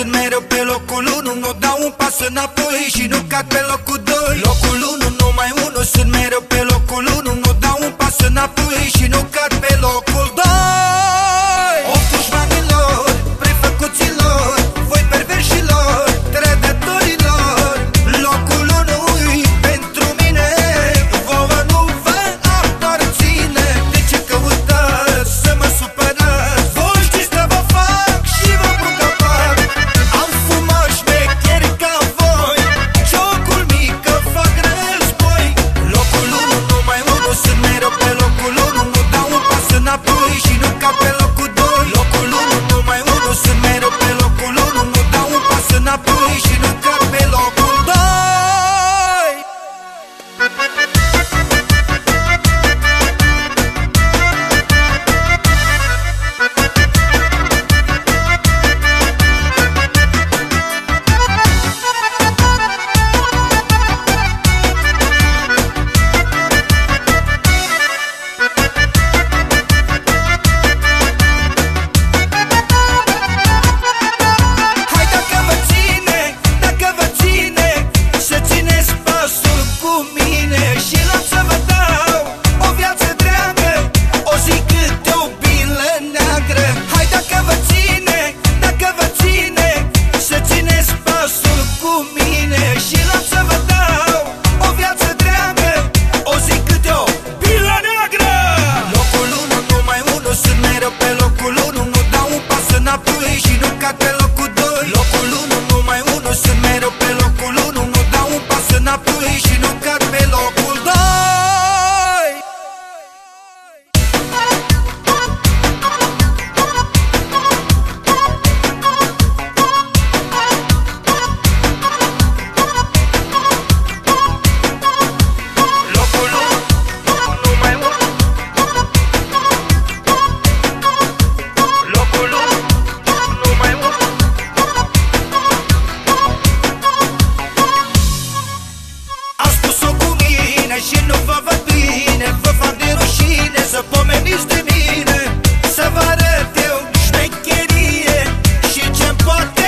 sunt mereu pe locul 1 Nu dau un pas înapoi și nu cad pe locul 2 Locul 1, numai 1 Sunt mereu pe locul 1 Nu dau un pas înapoi și nu cad pe locul 2 mine Să vă arăt eu șmecherie Și ce-mi poate